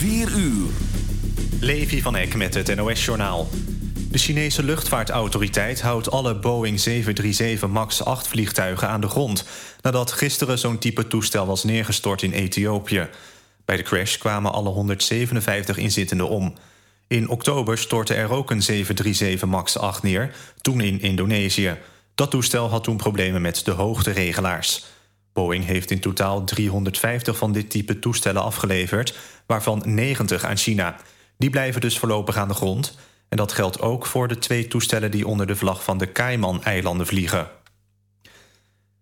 4 uur. Levi van Eck met het NOS-journaal. De Chinese luchtvaartautoriteit houdt alle Boeing 737 MAX 8 vliegtuigen aan de grond... nadat gisteren zo'n type toestel was neergestort in Ethiopië. Bij de crash kwamen alle 157 inzittenden om. In oktober stortte er ook een 737 MAX 8 neer, toen in Indonesië. Dat toestel had toen problemen met de hoogteregelaars. Boeing heeft in totaal 350 van dit type toestellen afgeleverd... waarvan 90 aan China. Die blijven dus voorlopig aan de grond... En dat geldt ook voor de twee toestellen die onder de vlag van de Cayman-eilanden vliegen.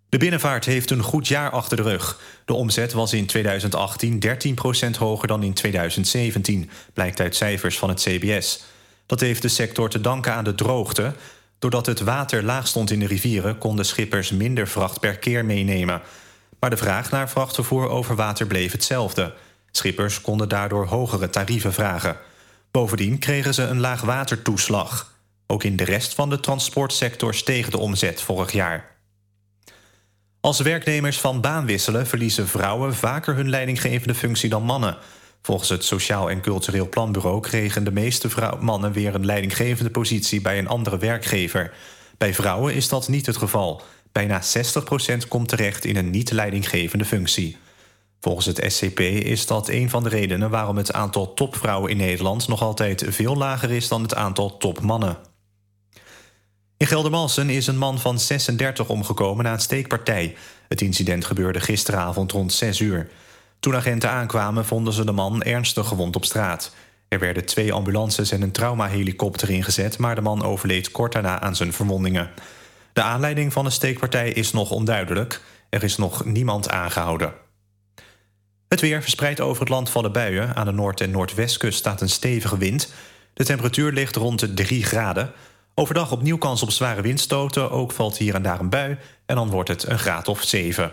De binnenvaart heeft een goed jaar achter de rug. De omzet was in 2018 13% hoger dan in 2017... blijkt uit cijfers van het CBS. Dat heeft de sector te danken aan de droogte. Doordat het water laag stond in de rivieren... konden schippers minder vracht per keer meenemen. Maar de vraag naar vrachtvervoer over water bleef hetzelfde. Schippers konden daardoor hogere tarieven vragen... Bovendien kregen ze een laagwatertoeslag. Ook in de rest van de transportsector steeg de omzet vorig jaar. Als werknemers van baan wisselen... verliezen vrouwen vaker hun leidinggevende functie dan mannen. Volgens het Sociaal en Cultureel Planbureau... kregen de meeste mannen weer een leidinggevende positie... bij een andere werkgever. Bij vrouwen is dat niet het geval. Bijna 60% komt terecht in een niet-leidinggevende functie. Volgens het SCP is dat een van de redenen waarom het aantal topvrouwen in Nederland nog altijd veel lager is dan het aantal topmannen. In Geldermalsen is een man van 36 omgekomen na een steekpartij. Het incident gebeurde gisteravond rond 6 uur. Toen agenten aankwamen vonden ze de man ernstig gewond op straat. Er werden twee ambulances en een traumahelikopter ingezet... maar de man overleed kort daarna aan zijn verwondingen. De aanleiding van de steekpartij is nog onduidelijk. Er is nog niemand aangehouden. Het weer verspreidt over het land vallen buien. Aan de noord- en noordwestkust staat een stevige wind. De temperatuur ligt rond de 3 graden. Overdag opnieuw kans op zware windstoten. Ook valt hier en daar een bui. En dan wordt het een graad of 7.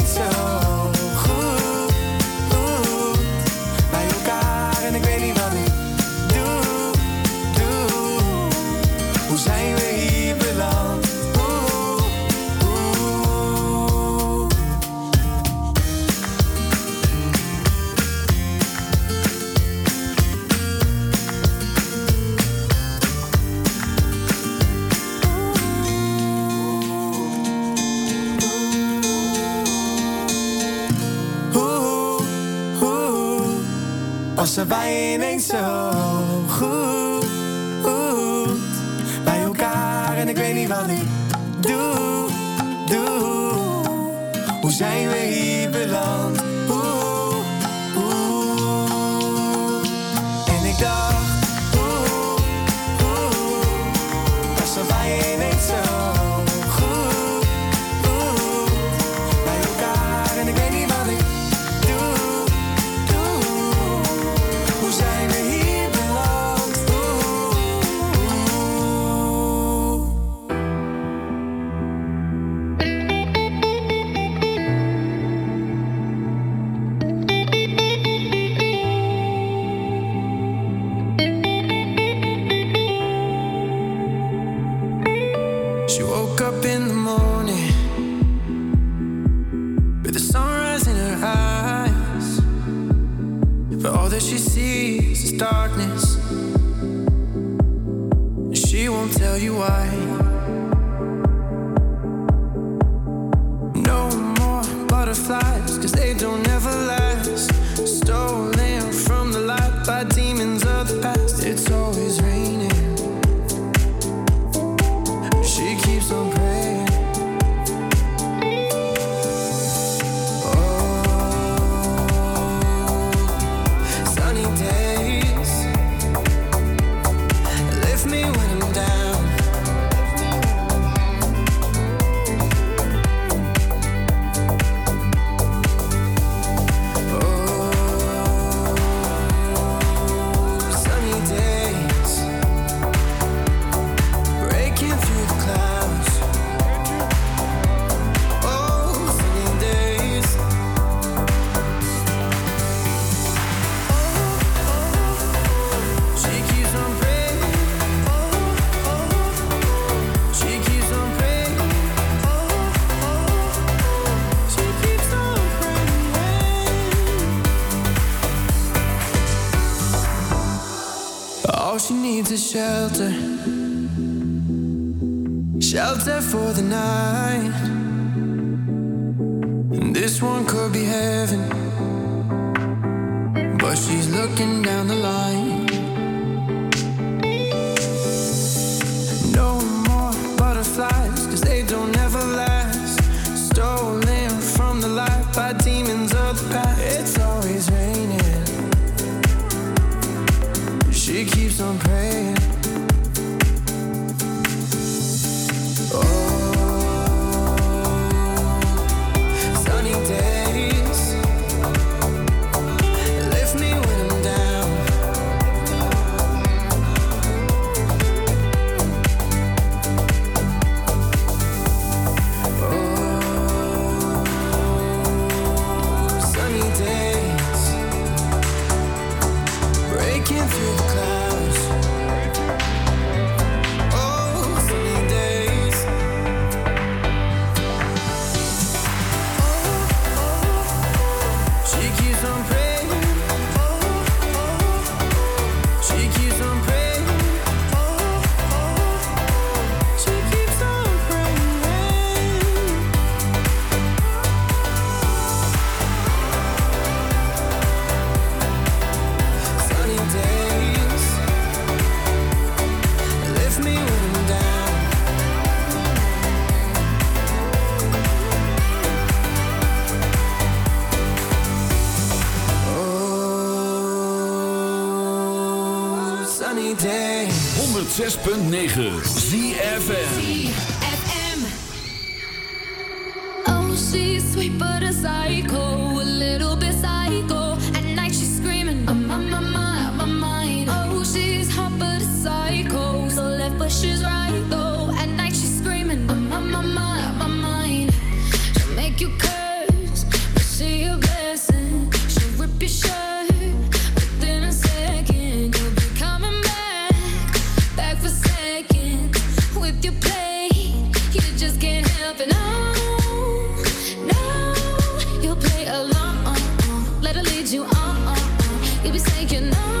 was er bij ineens zo She woke up in the morning with the sunrise in her eyes. But all that she sees is darkness. And she won't tell you why. Keeps on praying. always say you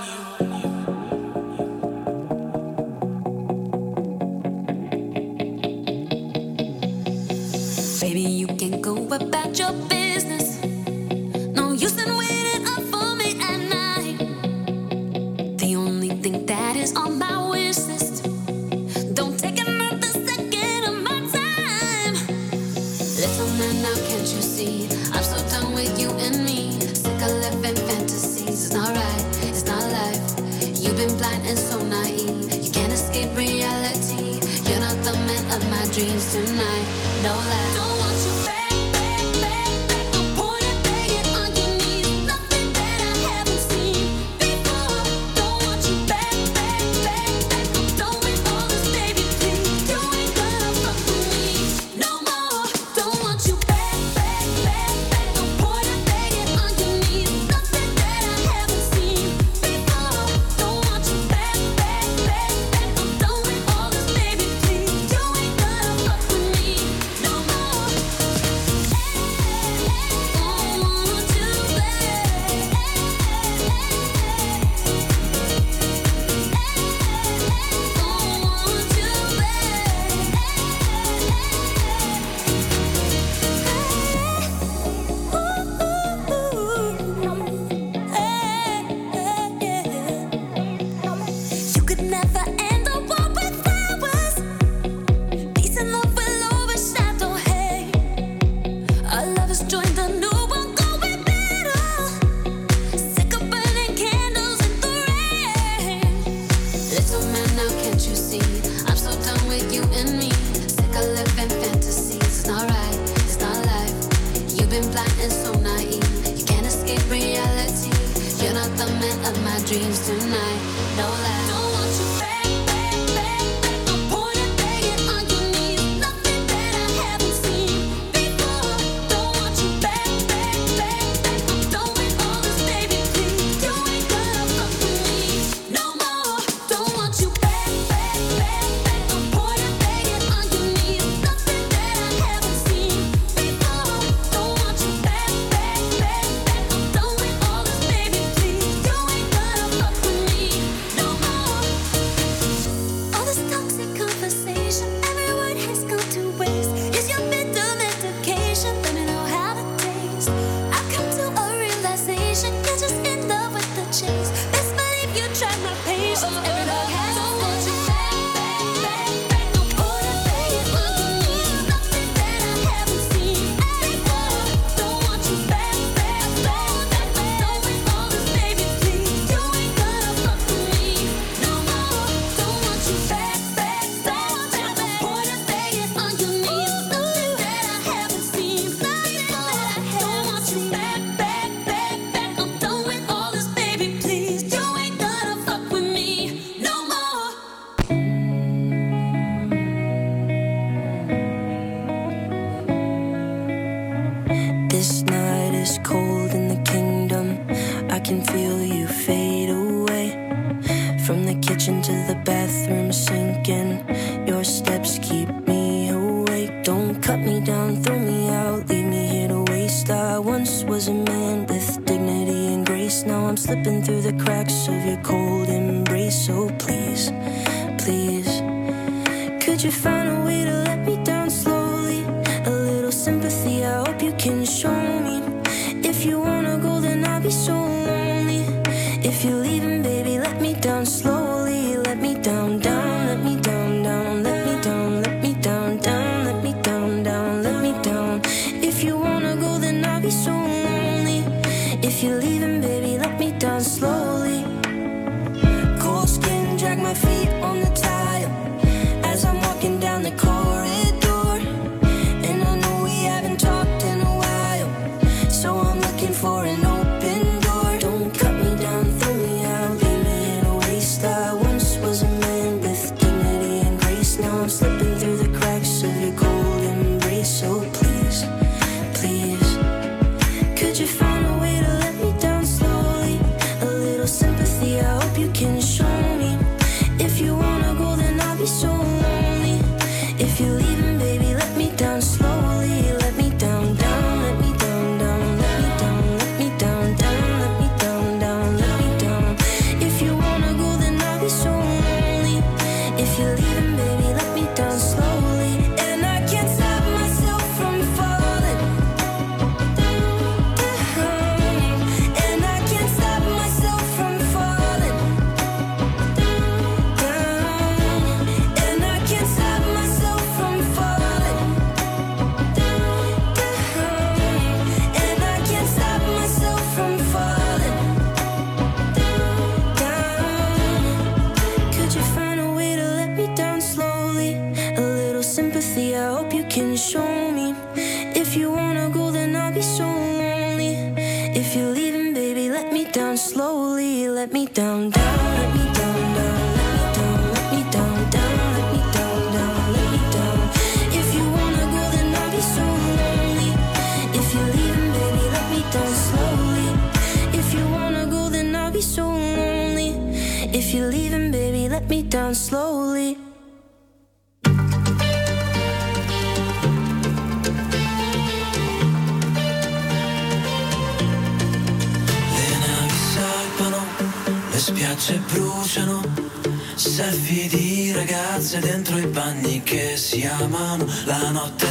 cracks of your amano. La notte